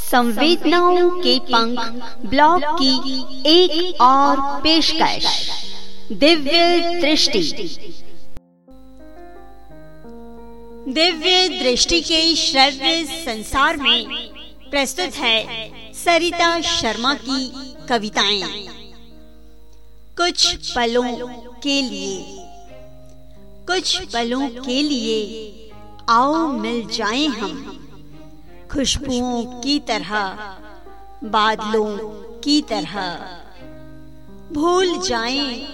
संवेदनाओं के पंख ब्लॉग की एक और पेशकश। दिव्य दृष्टि। दिव्य दृष्टि के श्रव्य संसार में प्रस्तुत है सरिता शर्मा की कविताएँ। कुछ पलों के लिए। कुछ पलों के लिए आओ मिल जाएँ हम। खुशबुओं की तरह, बादलों की तरह। भूल जाएँ,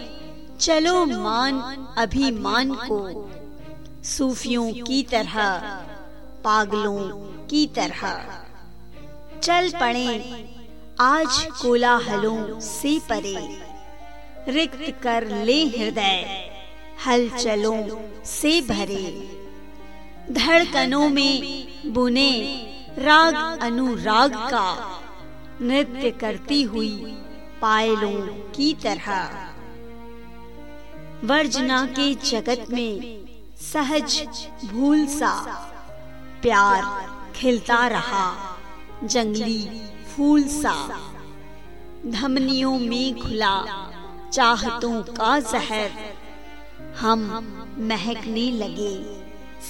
चलो मान अभिमान को। सूफियों की तरह, पागलों की तरह। चल पड़े, आज कोलाहलों से परे। रिक्त कर ले हृदय, हलचलों से भरे। धड़कनों में बुने राग अनुराग का नृत्य करती हुई पायलों की तरह। वर्जना के जगत में सहज भूल सा प्यार खिलता रहा, जंगली फूल सा धमनियों में खुला चाहतों का जहर। हम महकने लगे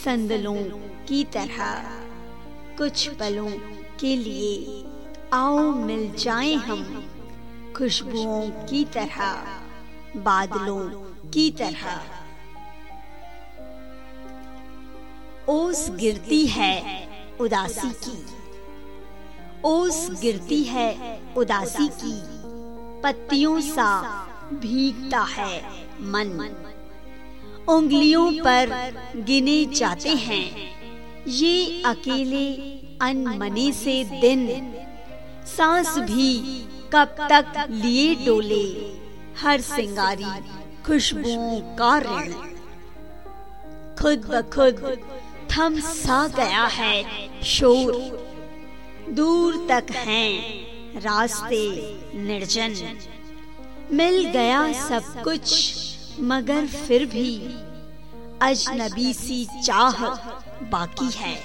संदलों की तरह। कुछ पलों के लिए आओ मिल जाएँ हम। खुशबुओं की तरह, बादलों की तरह। ओस गिरती है उदासी की। ओस गिरती है उदासी की। पत्तियों सा भीगता है मन। उंगलियों पर गिने जाते हैं। ये अकेले अनमने से दिन। सांस भी कब तक लिए डोले हर सिंगारी खुशबुओं का ऋण। खुद ब खुद थम सा गया है शोर। दूर तक हैं रास्ते निर्जन। मिल गया सब कुछ मगर फिर भी अजनबी सी चाह बाकी है।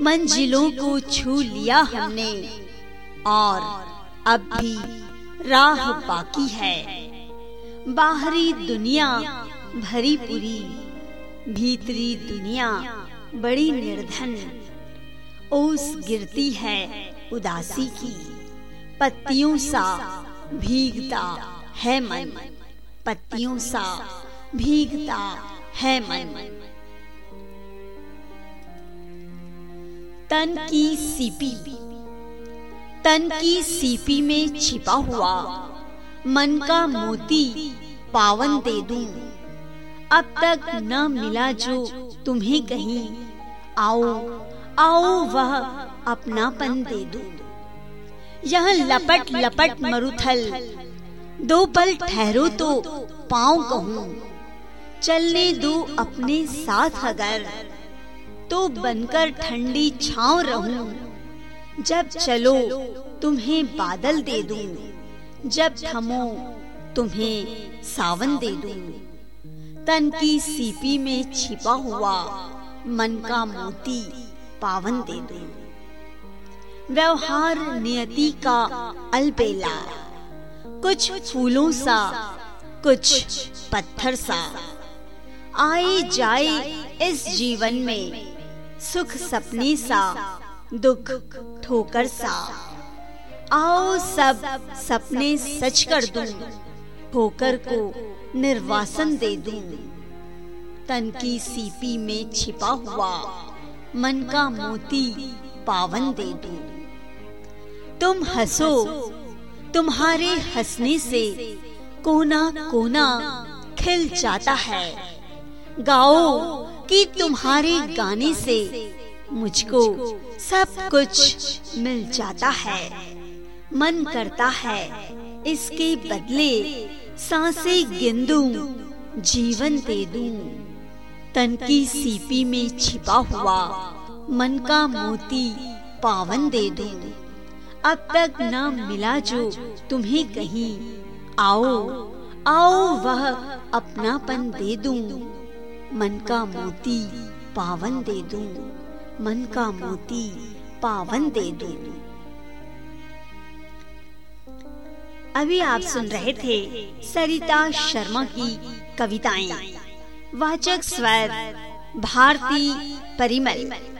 मंजिलों को छू लिया हमने और अब भी राह बाकी है। बाहरी दुनिया भरी पूरी, भीतरी दुनिया बड़ी निर्धन। ओस गिरती है उदासी की, पत्तियों सा भीगता है मन। पत्तियों सा भीगता है मन। तन की सीपी। तन की सीपी में छिपा हुआ मन का मोती पावन दे दूँ। अब तक न मिला जो तुम्हें कहीं। आओ आओ वह अपनापन दे दूँ। यह लपट लपट मरुथल। दो पल ठहरो तो पाँव कहूँ। चलने दो अपने साथ अगर। तो बनकर ठंडी छाव रहूँ। जब चलो, तुम्हें बादल दे दूँ। जब थमो, तुम्हें सावन दे दूँ। तन की सीपी में छिपा हुआ मन का मोती पावन दे दूँ। व्यवहार नियति का अलबेला। कुछ फूलों सा, कुछ पत्थर सा। आए जाए इस जीवन में सुख सपने सा, दुख ठोकर सा। आओ सब सपने सच कर दूँ, ठोकर को निर्वासन दे दूँ। तन की सीपी में छिपा हुआ, मन का मोती पावन दे दूँ। तुम हंसो, तुम्हारे हंसने से कोना कोना खिल जाता है। गाओ कि तुम्हारे गाने से मुझको सब कुछ मिल जाता है, मन करता है। इसके बदले सांसे गिंदू जीवन दे दूँ। तन की सीपी में छिपा हुआ मन का मोती पावन दे दूँ। अब तक न मिला जो तुम्हें कहीं। आओ आओ वह अपनापन दे दूँ। मन का मोती पावन दे दूँ। मन का मोती पावन दे दूँ। अभी आप सुन रहे थे सरिता शर्मा की कविताएँ। वाचक स्वर, भारती परिमल।